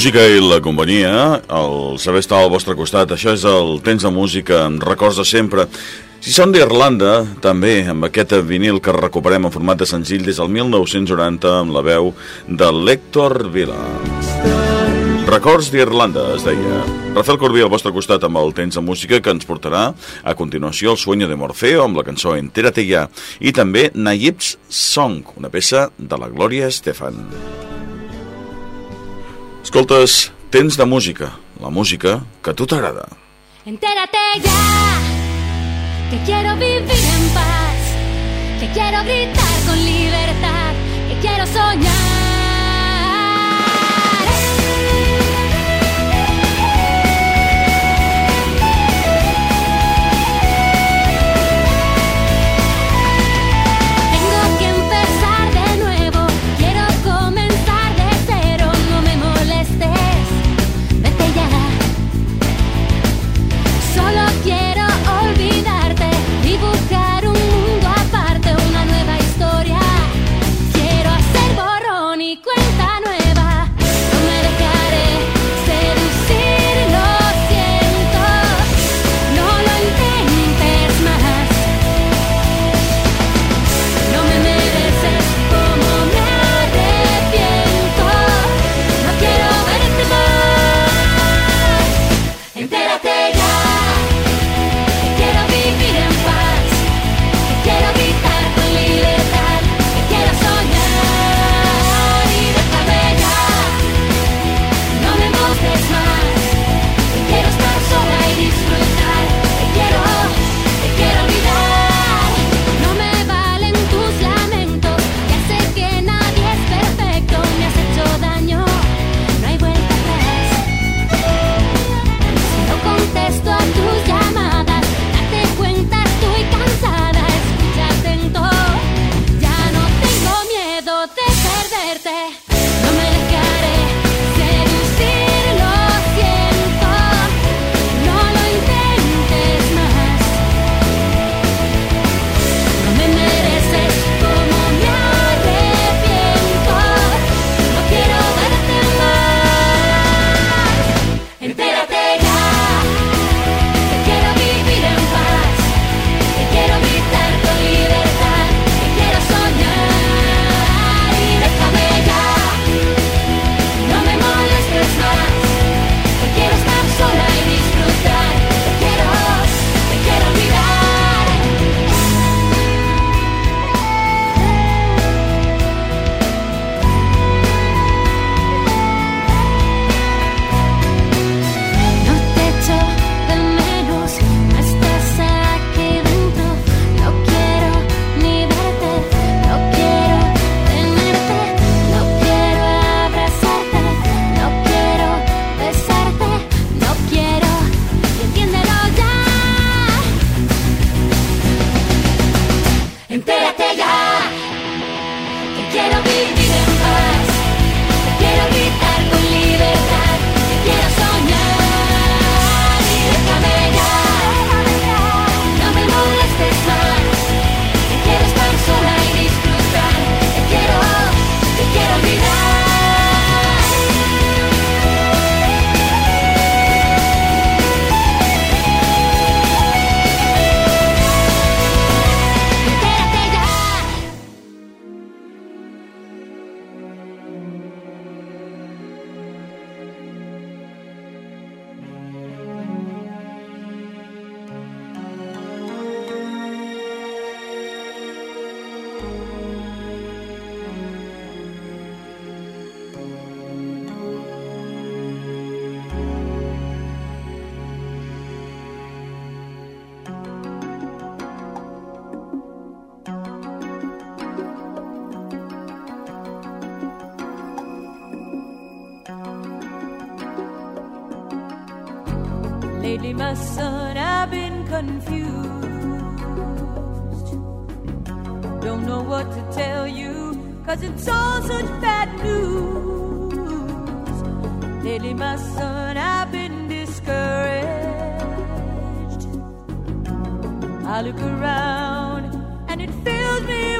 música i la companyia, el saber estar al vostre costat, això és el temps de música, amb records de sempre. Si són d'Irlanda, també, amb aquest vinil que recuperem en format de senzill des del 1990 amb la veu de l'Hector Vila. Records d'Irlanda, es deia. Rafael Corbí al vostre costat amb el temps de música que ens portarà a continuació el Sueño de Morfeo amb la cançó Entérate ya i també Nayib's Song, una peça de la Glòria Estefan. Escoltes, temps de música, la música que a tu t'agrada. Entérate ya, que quiero vivir en paz, que quiero gritar con libertad, que quiero soñar. Don't know what to tell you, cause it's all such bad news. Lately, my son, I've been discouraged. I look around and it fills me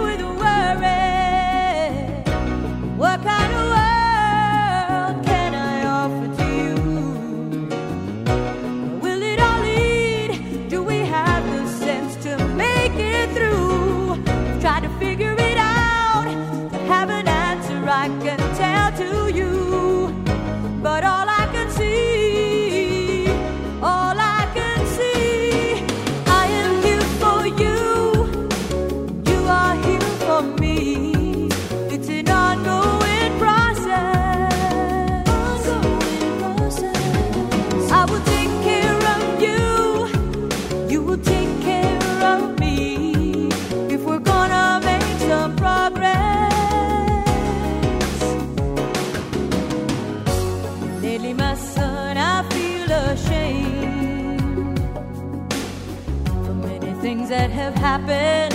have happened.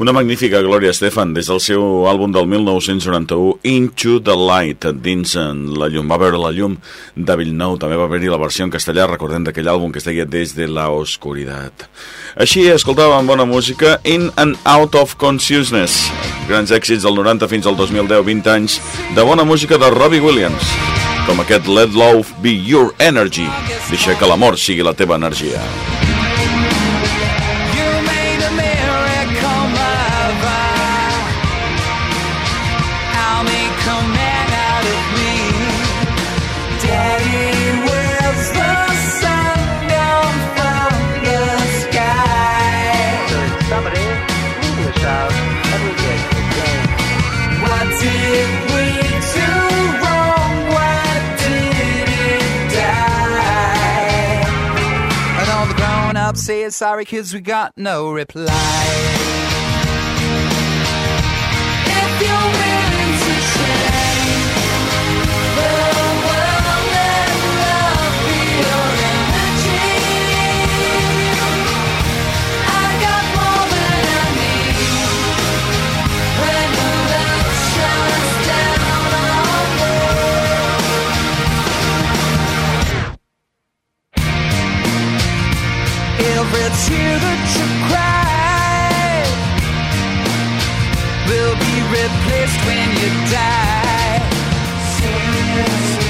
Una magnífica Gloria Estefan des del seu àlbum del 1991 Into the Light, dins en la llum. Va veure la llum de Villnou, també va venir la versió en castellà, recordem d'aquell àlbum que es deia Des de la Oscuritat. Així escoltàvem bona música In and Out of Consciousness, grans èxits del 90 fins al 2010, 20 anys de bona música de Robbie Williams, com aquest Let Love Be Your Energy, deixa que l'amor sigui la teva energia. Stop saying, sorry kids, we got no reply. If you will. tear that you cried will be replaced when you die. Seriously.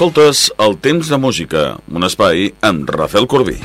Escoltes el temps de música, un espai amb Rafael Corbí.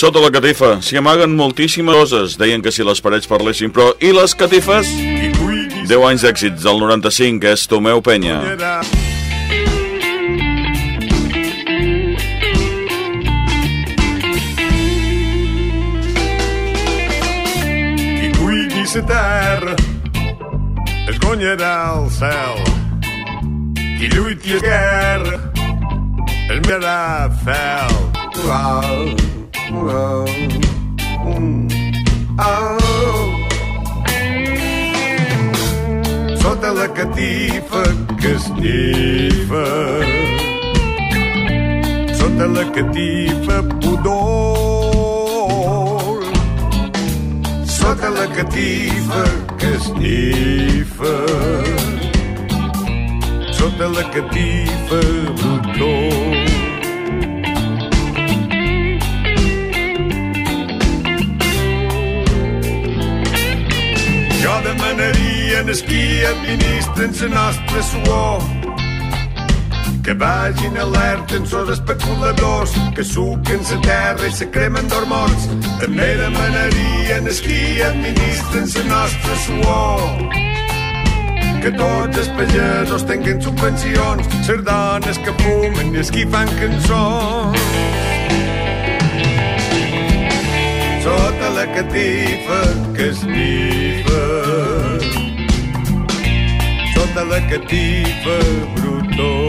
Sota la catifa s'hi amaguen moltíssimes coses. Deien que si les parets parlessin, però... I les catifes? 10 anys d'èxits del 95, és Tomeu Penya. Qui cuidi sa terra es guanyarà el cel. Qui lluiti a guerra es mirarà fel. Uau, mm, au. Sota la catifa que esnifa Sota la catifa pudor. Sota la catifa que esnifa Sota la catifa brutó maneria en esquí administren la nostra suor. Que vagin alerten sos especuladors que suquen la terra i se cremen d'hormons. També demanaria en esquí administren la nostra suor. Que tots els pagesos tinguin subvencions, les dones que fumen i els fan cançons. Sota la catifa que esnifa Sota la catifa brutó.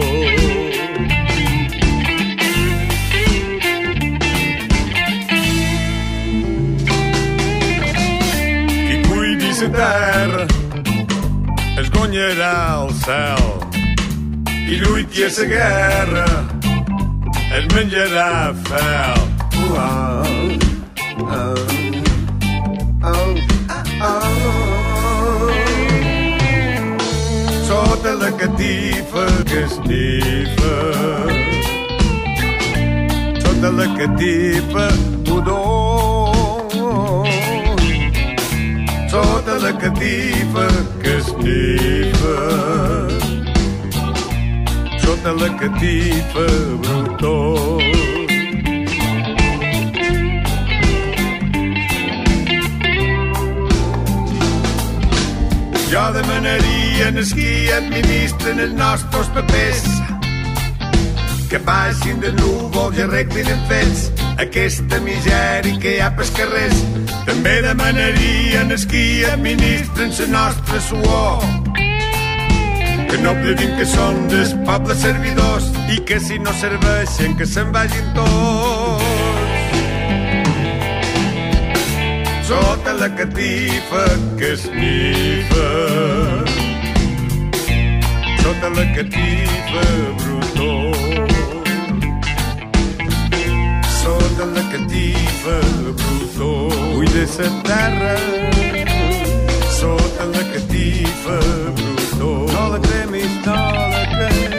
Qui cuidi la terra es guanyarà el cel. I lluiti a la guerra es menjarà fel. Uh, Sota la catifa que esnifa Sota la catifa pudor. Sota la catifa que esnifa Sota la catifa brutó Jo demanaria en qui administren els nostres papers que baixin de núvols i arreglin en fets aquesta misèria que hi ha pels carrers. També demanaria en qui administren la nostra suor que no oblidin que són dels pobles servidors i que si no serveixen que se'n vagin tots. Sota la catifa que esnifa Sota la catifa brutó. Sota la catifa brutó. Cuida sa terra. Sota la catifa brutó. No la cremis, no la cremis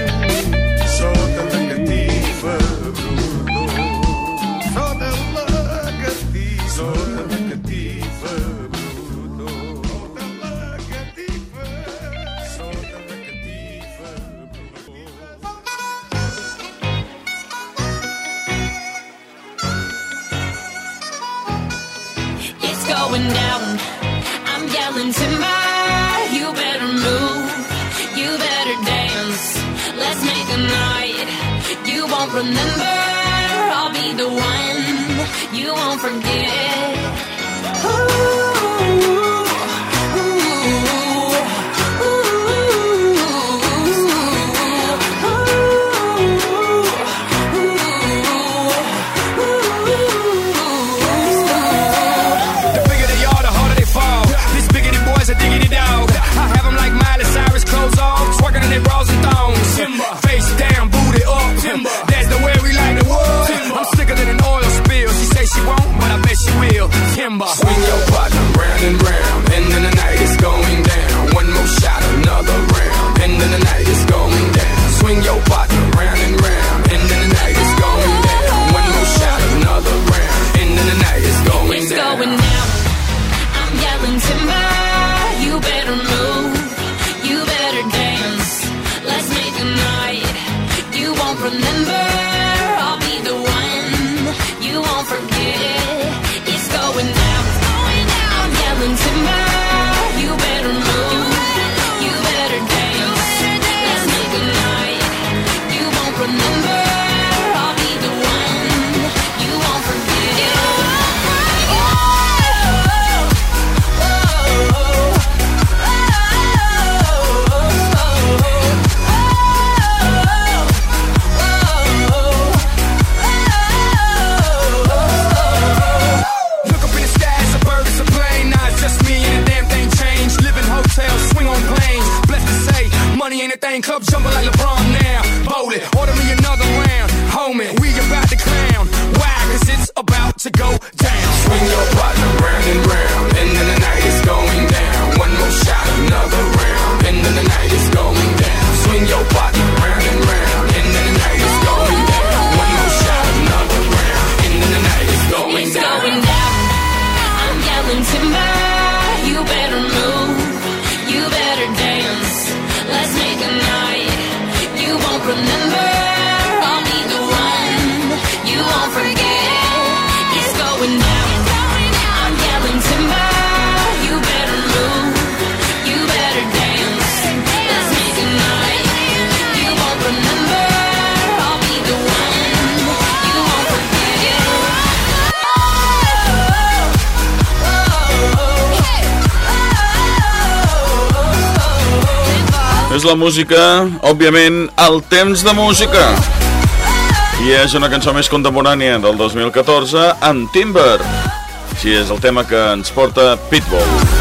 És la música, òbviament, el temps de música. I és una cançó més contemporània del 2014 amb Timber. Així és el tema que ens porta Pitbull.